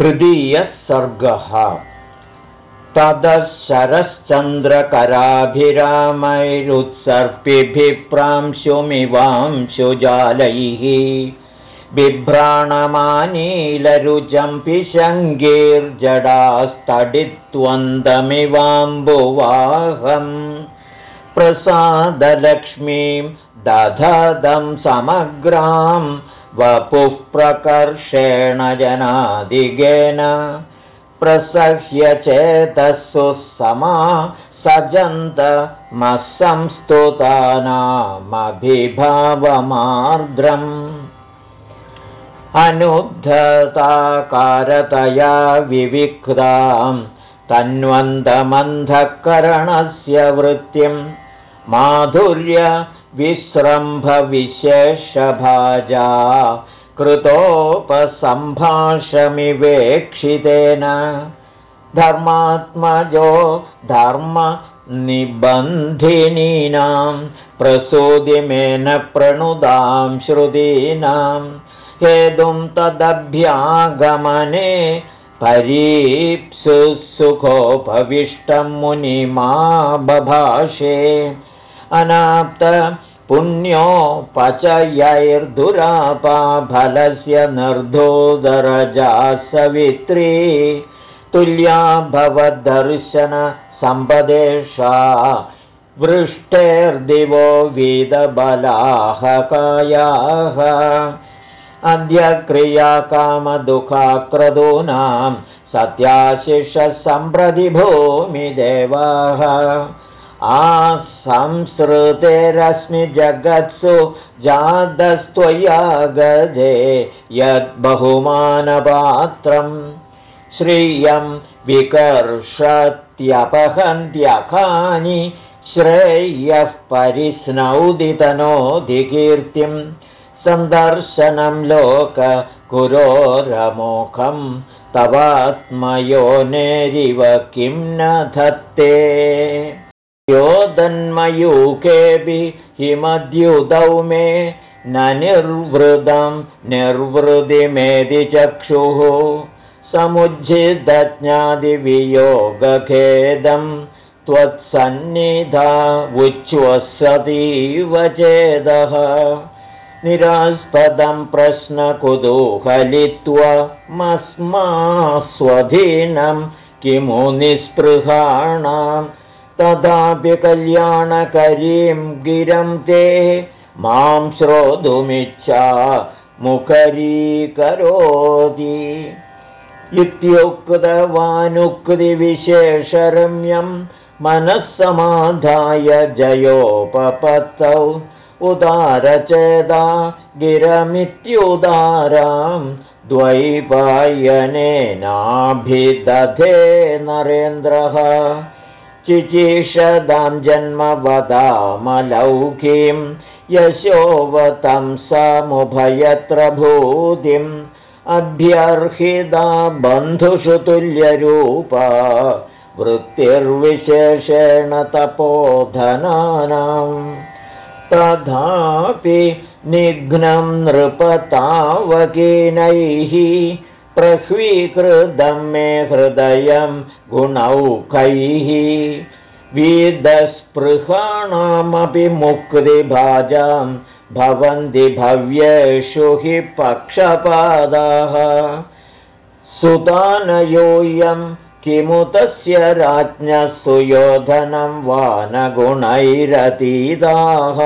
तृतीयः सर्गः ततः शरश्चन्द्रकराभिरामैरुत्सर्पिभिप्रांशुमिवांशुजालैः बिभ्राणमानीलरुचं पिशङ्गीर्जडास्तडित्वन्दमिवाम्बुवाहम् प्रसादलक्ष्मीं दधदं समग्राम् वपुः प्रकर्षेण जनादिगेन प्रसह्य चेतस्सु समा सजन्तमस्संस्तुतानामभिभावमार्द्रम् अनुद्धताकारतया विविक्तां तन्वन्तमन्धःकरणस्य वृत्तिं माधुर्य विस्रम्भविशेषभाजा कृतोपसम्भाषमिवेक्षितेन धर्मात्मजो धर्मनिबन्धिनीनां प्रसूदिमेन प्रणुदां श्रुतीनां हेतुं तदभ्यागमने परीप्सुसुखोपविष्टं मुनिमा बभाषे अनाप्त पुण्योपचयैर्दुरापाफलस्य निर्धोदरजा सवित्री तुल्या भवद्दर्शनसम्पदेशा वृष्टेर्दिवो वीदबलाहकायाः अद्य क्रियाकामदुःखाक्रदूनां सत्याशिषसम्प्रतिभूमिदेवाः आसंसृतेरस्मि जगत्सु जातस्त्वया गजे यद्बहुमानपात्रम् श्रियं विकर्षत्यपहन्त्यखानि श्रेयः परिस्नौदितनोधिकीर्तिं सन्दर्शनं लोककुरोरमोखं तवात्मयोनेरिव किं न धत्ते योदन्मयूकेऽपि हिमद्युतौ मे न निर्वृदं निर्वृदिमेदि चक्षुः। समुज्झिदज्ञादिवियोगखेदं त्वत्सन्निधा उच्छ्वसतीव चेदः। निरास्पदं प्रश्नकुतूहलित्वमस्मास्वधीनं किमु निःस्पृहाणाम् तदापि कल्याणकरीं गिरं ते मां श्रोतुमिच्छा मुखरीकरोति। इत्युक्तवानुक्तिविशेषरम्यं मनः समाधाय जयोपपत्तौ उदारचेदा गिरमित्युदारां द्वैपायनेनाभिदधे नरेन्द्रः चिचिषदां जन्म वदामलौकीं यशोवतं समुभयत्र भूतिम् अभ्यर्हिता बन्धुषु तुल्यरूपा वृत्तिर्विशेषेण तपोधनानां। तथापि निघ्नं नृपतावकीनैः प्रह्वीकृतं मे हृदयं गुणौखैः वीदस्पृहाणामपि मुक्तिभाजां भवन्ति भव्येषु हि पक्षपादाः। सुतानयोऽयं किमु तस्य राज्ञः सुयोधनं वा न गुणैरतीताः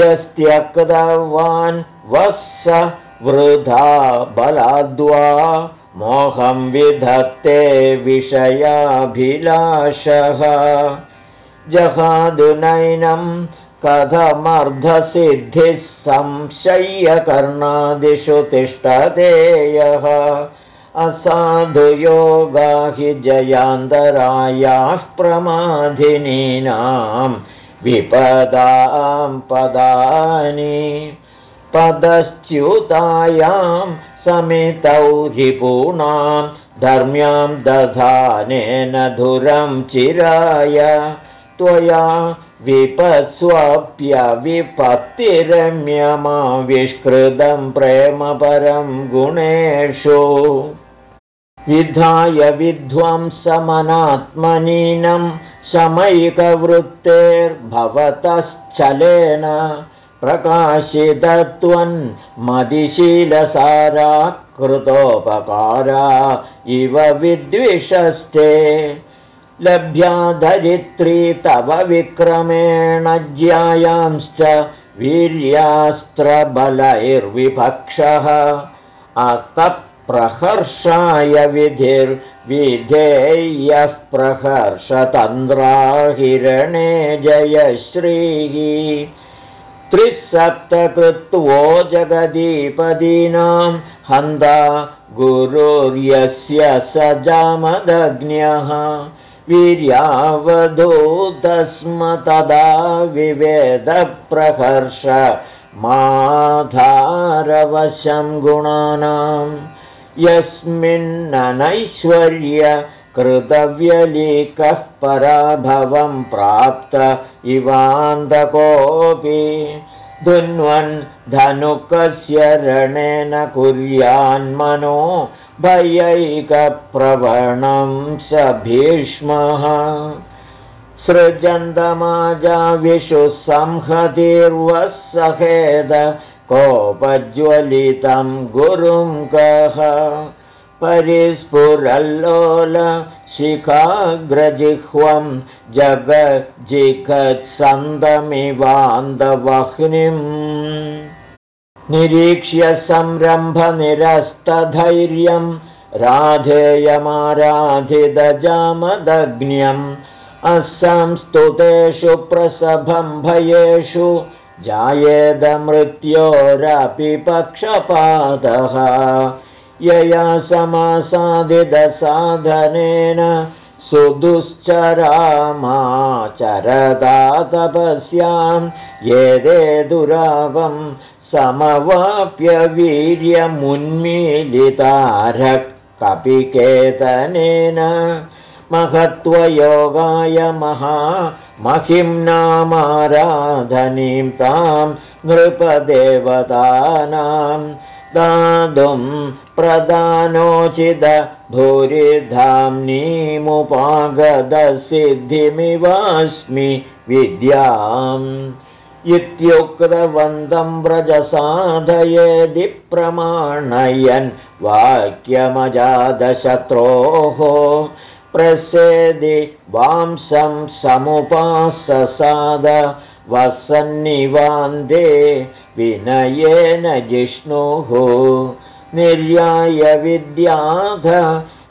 यस्त्यक्तवान् वः वृथा बलाद्वा मोहं विधत्ते विषयाभिलाषः। जहादुनैनं कथमर्धसिद्धिः संशय्यकर्णादिषु तिष्ठतेयः। असाधुयोगा हि जयान्तरायाः प्रमाधिनीनां विपदां पदानि पदश्च्युतायां समितौ रिपूणां धर्म्यां दधानेन धुरं चिराय। त्वया विपत्स्वप्यविपत्तिरम्यमाविष्कृतं प्रेमपरं गुणेषु। विधाय विध्वंसमनात्मनीनं शमैकवृत्तेर्भवतश्चलेन प्रकाशितत्वन्मदिशीलसारा कृतोपकारा इव विद्विषस्ते लभ्या धरित्री तव विक्रमेण ज्यायांश्च वीर्यास्त्रबलैर्विभक्षः अतप्रहर्षाय विधिर्विधेयः प्रहर्षतन्द्राहिरणे जयश्रीः त्रिसप्तकृत्वो जगदीपदीनां हन्दा गुरुर्यस्य स जामदग्न्यः। वीर्यावधूतस्म तदा विवेदप्रकर्ष माधारवशं गुणानां। यस्मिन्ननैश्वर्य कृतव्यलीकः पराभवं प्राप्त इवान्तकोऽपि धुन्वन् धनुकस्य रणेन कुर्यान्मनो भयैकप्रवणं स भीष्मः। सृजन्तमाजाविषु संहतिर्वः कोपज्वलितं गुरुं कः। परिस्फुरल्लोल शिखाग्रजिह्वं जगज्जिखत्सन्दमिवान्दवह्निम् निरीक्ष्य संरम्भनिरस्तधैर्यं राधेयमाराधितजामदग्न्यम् असंस्तुतेषु प्रसभं भयेषु जायेदमृत्योरपि पक्षपातः यया समासादिदसाधनेन सुदुश्चरामाचरदा तपस्यां ये दुरावं समवाप्य वीर्यमुन्मीलितारः कपिकेतनेन महत्त्वयोगाय महा महिम्नामाराधनीं तां नृपदेवतानां दातुं प्रदानोचित भूरिधाम्नीमुपागदसिद्धिमिवास्मि विद्याम् इत्युक्तवन्तं व्रजसाधयेदि प्रमाणयन् वाक्यमजादशत्रोः प्रसेदि वांसं समुपाससाद वसन्निवान्दे विनयेन जिष्णुः निर्याय विद्याध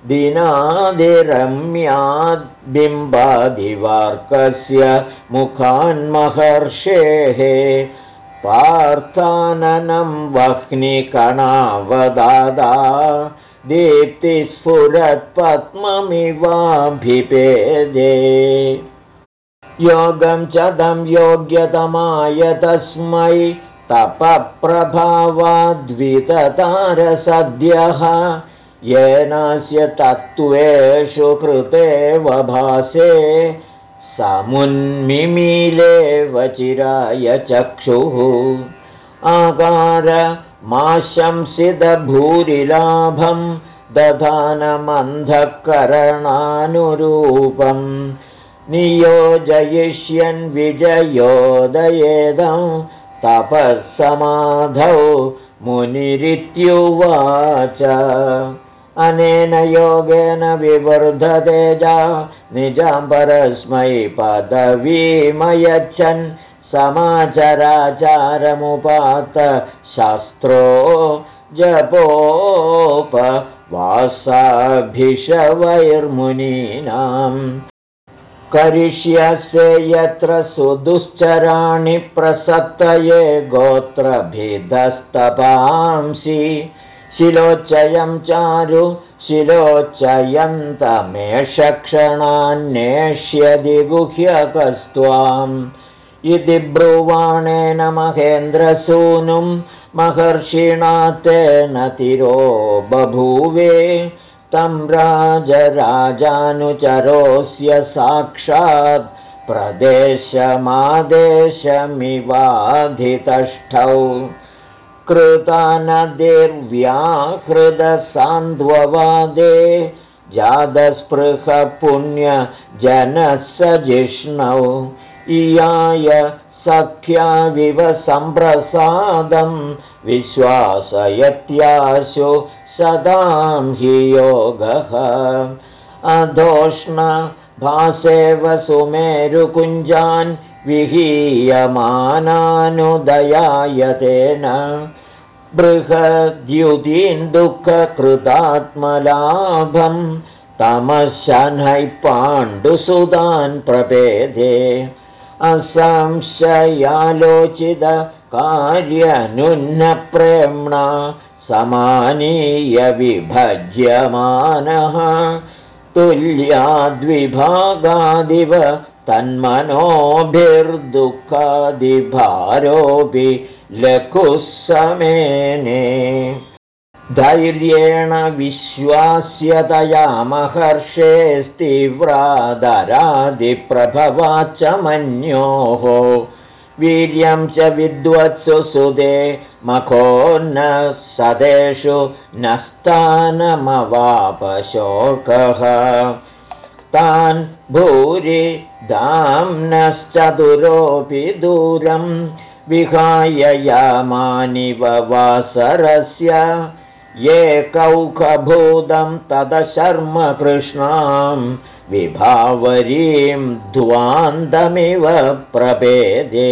दिनादिरम्याद्बिम्बादिवार्कस्य मुखान्महर्षेः पार्थाननं वह्निकणावदादा दीप्तिस्फुरत्पद्ममिवाभिपेदे योगं च तं योग्यतमाय तस्मै तपप्रभावाद्विततारसद्यः येनास्य तत्त्वेषु कृतेव भासे समुन्मिमीलेव चिराय चक्षुः आकार माशंसितभूरिलाभं दधानमन्धकरणानुरूपं नियोजयिष्यन् विजयोदयेदं तपःसमाधौ मुनिरित्युवाच। अनेन योगेन विवर्धतेजा निजां परस्मै पदवीमयच्छन्। समाचराचारमुपात शास्त्रो जपोपवासाभिषवैर्मुनीनाम् करिष्यसे यत्र सुदुश्चराणि प्रसक्तये गोत्रभिदस्तपांसि शिलोच्चयं चारु शिलोच्चयन्तमेष क्षणान्नेष्यदि गुह्यकस्त्वाम्। इति ब्रुवाणेन महेन्द्रसूनुं महर्षिणा तेन तिरो बभूवे तं राजराजानुचरोऽस्य साक्षात् प्रदेशमादेशमिवाधितष्ठौ कृतानदिर्व्याहृदसान्ध्ववादे जातस्पृहपुण्यजनः स जिष्णौ इयाय सख्याविव सम्प्रसादं विश्वासयत्याशु सदां हि योगः। अधोष्ण भासेव सुमेरुकुञ्जान् विहीयमानानुदयायतेन। बृहद्युतीन् दुःखकृतात्मलाभं तमशनैः पाण्डुसुतान् प्रपेदे। असंशयालोचितकार्यनुन्नप्रेम्णा समानीय विभज्यमानः तुल्याद्विभागादिव तन्मनोभिर्दुःखादिभारोऽपि लघुः समेने। धैर्येण विश्वास्यतया महर्षेस्तीव्रादरादिप्रभवाच्च मन्योः वीर्यं च विद्वत्सु सुदे मखो न सदेषु नस्तानमवापशोकः। तान् भूरि दाम्नश्चतुरोऽपि दूरं विहाय यामानिव वासरस्य ये कौखभूतं तदशर्म कृष्णां विभावरीं ध्वान्तमिव प्रभेदे।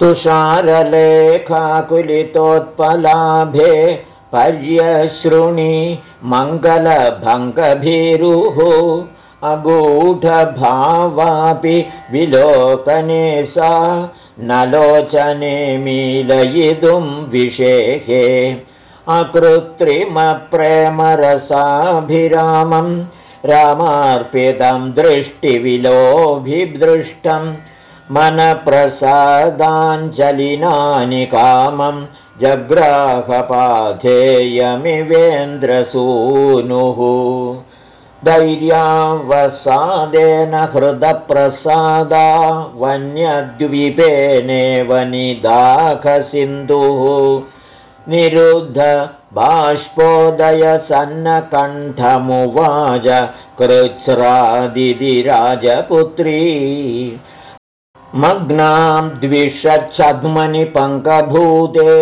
तुषारलेखाकुलितोत्पलाभे पर्यशृणि मङ्गलभङ्गभीरुः अगूढभावापि विलोकने सा न लोचने मीलयितुं विषेहे अकृत्रिमप्रेमरसाभिरामं रामार्पितं दृष्टिविलोभिदृष्टं मनप्रसादाञ्जलिनानि कामं जग्राहपाधेयमिवेन्द्रसूनुः धैर्यावसादेन हृदप्रसादा वन्यद्वीपेनेव निदाखसिन्धुः निरुद्ध बाष्पोदयसन्नकण्ठमुवाच कृच्छ्रादिराजपुत्री मग्नां द्विषच्छद्मनि पङ्कभूते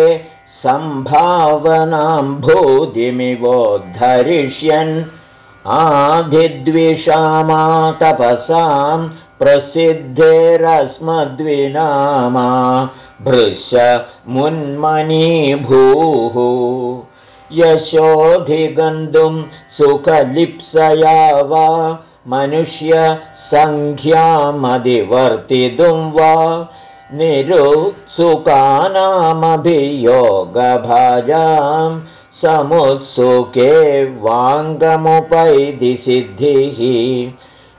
सम्भावनां भूतिमिवोद्धरिष्यन्। आधिद्विषामा तपसां प्रसिद्धेरस्मद्विनामा भृश मुन्मनीभूः यशोऽधिगन्तुं सुखलिप्सया वा मनुष्यसङ्ख्यामधिवर्तितुं वा। निरुत्सुकानामभियोगभाजाम् समुत्सुके वाङ्गमुपैदिसिद्धिः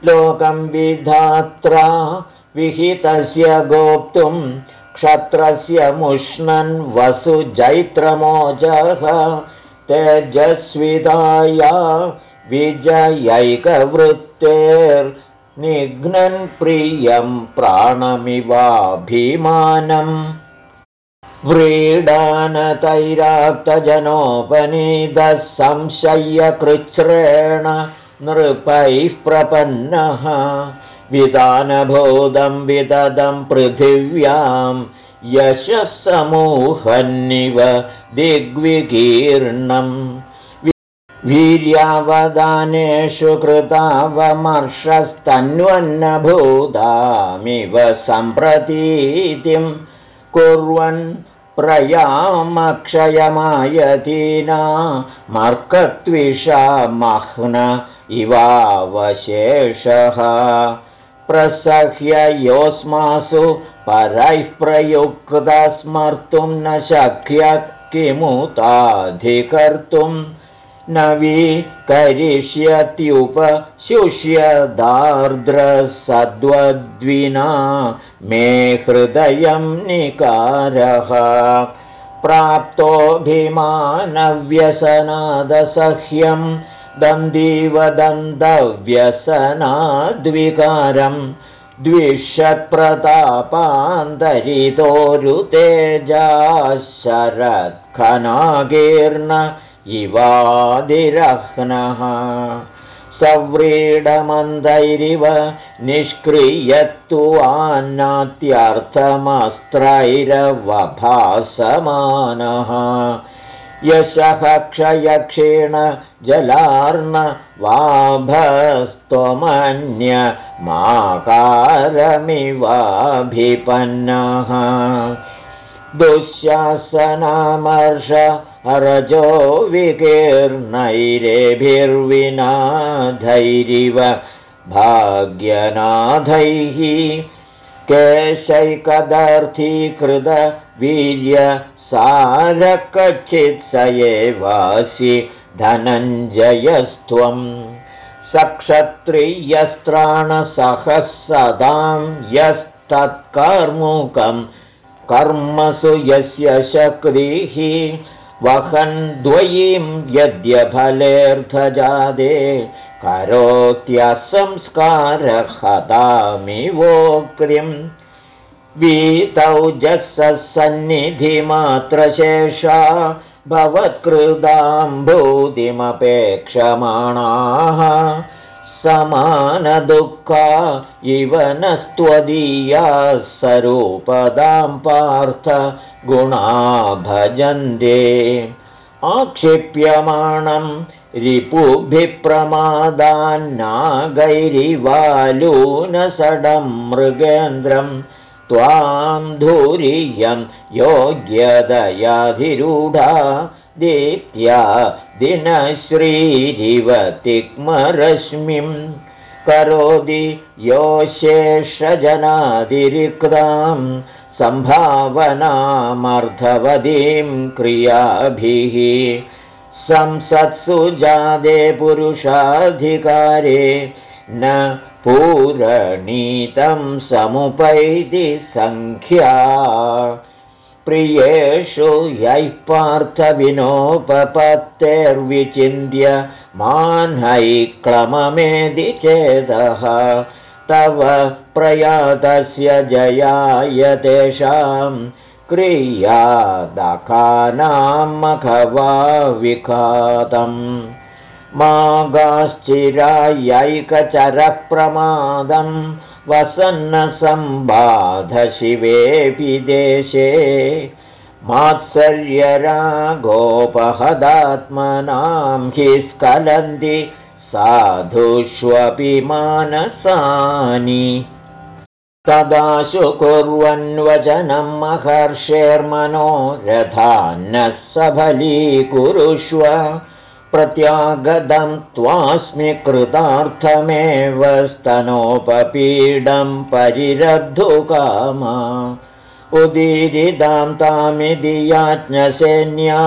लोकं विधात्रा विहितस्य गोप्तुं क्षत्रस्य मुष्णन् वसुजैत्रमोजः तेजस्विदाया विजयैकवृत्तेर्निघ्नन् प्रियं प्राणमिवाभिमानम् व्रीडानतैराक्तजनोपनीतः संशय्यकृच्छ्रेण नृपैः प्रपन्नः विधानभूतं विददं पृथिव्यां यशःसमूहन्निव दिग्विकीर्णम् वीर्यावदानेषु कृतावमर्षस्तन्वन्नभूतामिव सम्प्रतीतिं कुर्वन् प्रयामक्षयमायतीना मर्कत्विषामह्न इवावशेषः प्रसह्य योऽस्मासु परैः प्रयुक्तस्मर्तुं न शक्य किमुताधिकर्तुं। नवीकरिष्यत्युपशुष्यदार्द्रसद्वद्विना मे हृदयं निकारः। प्राप्तोऽभिमानव्यसनादसह्यं दन्दिवदन्तव्यसनाद्विकारं द्विषत्प्रतापान्तरितो द्विषत्प्रतापान्तरितोरुतेजाशरत्खनागीर्ण इवादिरह्नः। सव्रीडमन्दैरिव निष्क्रियत्तुवानात्यर्थमस्त्रैरवभासमानः यशः क्षयक्षीण जलार्न वाभस्त्वमन्यमाकारमिवाभिपन्नः दुःशासनामर्ष रजो विकीर्णैरेभिर्विनाधैरिव भाग्यनाथैः केशैकदर्थीकृतवीर्य सारकचित्स एवासि धनञ्जयस्त्वं। सक्षत्रियस्त्राणसहः सदां यस्तत्कर्मुकं कर्मसु यस्य शक्तिः। वहन् द्वयीं यद्यफलेऽर्थजादे करोत्यसंस्कारहतामिवोक्तिम् वीतौजसन्निधिमात्रशेषा भवत्कृदाम्भूतिमपेक्षमाणाः समानदुःखा इव नस्त्वदीया स्वरूपदां पार्थ गुणा भजन्ते आक्षिप्यमाणं रिपुभिप्रमादान्नागैरिवालूनसडं मृगेन्द्रम् त्वां धूरियं योग्यदयाधिरूढा दीप्त्या दिनश्रीरिव तिक्मरश्मिं करोति योशेषजनातिरिक्तां सम्भावनामर्धवतीं क्रियाभिः संसत्सु जादे पुरुषाधिकारे न पूरणीतं समुपैति सङ्ख्या। प्रियेषु यैः पार्थविनोपपत्तेर्विचिन्त्य माह्नैक्लममेदि चेदः। तव प्रयातस्य जयाय तेषां क्रियादकानामखवा विखातम् मागाश्चिरायैकचरप्रमादं वसन्नसम्बाधशिवेऽपि देशे। मात्सर्यरागोपहदात्मनां हि स्खलन्ति साधुष्वपि मानसानि। तदाशु कुर्वन्वचनं महर्षेर्मनो रथान्नः सफलीकुरुष्व प्रत्यागतं त्वास्मि कृतार्थमेव स्तनोपपीडं परिरद्धुकामा उदीरिदां तामिति याज्ञसेन्या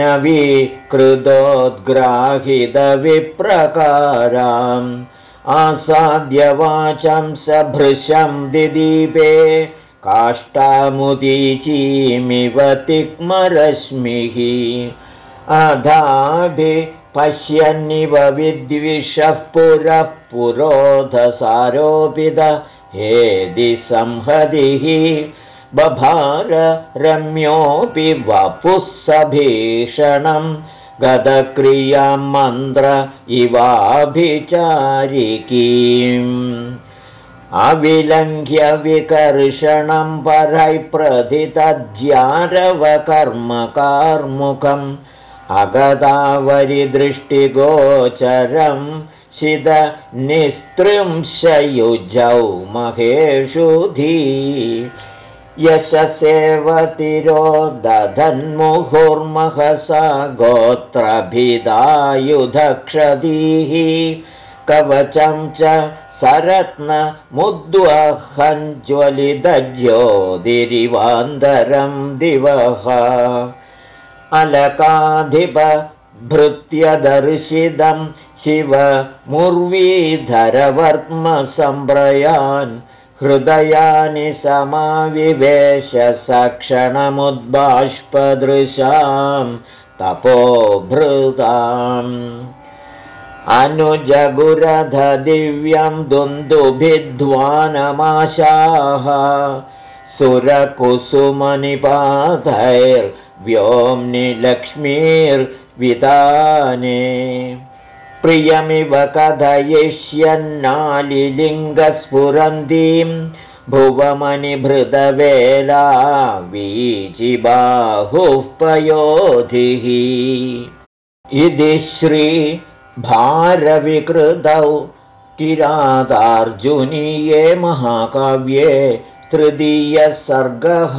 नवीकृतोद्ग्राहितविप्रकाराम्। आसाद्यवाचं सभृशं दिदीपे काष्ठामुदीचीमिव तिक्मरश्मिः अधाभि पश्यन्निव विद्विषः पुरः पुरोधसारोपित हेदि संहदिः बभार रम्योऽपि वपुः सभीषणं गदक्रियां मन्त्र इवाभिचारिकीम्। अविलङ्घ्य विकर्षणं परैः प्रथितज्यारवकर्मकार्मुकम् अगदावरिदृष्टिगोचरं शिदनिस्त्रिंशयुजौ महेषु धी। यशसेवतिरो दधन्मुहुर्महसा गोत्रभिदायुधक्षदीः। कवचं च सरत्नमुद्वहञ्ज्वलिदज्योतिरिवान्दरं दिवः अलकाधिपभृत्यदर्शिदं शिव मुर्वीधरवर्त्मसम्भ्रयान् हृदयानि समाविवेशसक्षणमुद्बाष्पदृशां तपो भृताम् अनुजगुरध दिव्यं सुरकुसुमनिपातैर् सुरकुसुमनिपातैर्व्योम्नि लक्ष्मीर्विताने प्रियमिव कथयिष्यन्नालिलिङ्गस्फुरन्तीं भुवमनिभृतवेला वीचिबाहुः पयोधिः इति श्रीभारविकृतौ किरातार्जुनीये महाकाव्ये तृतीयः सर्गः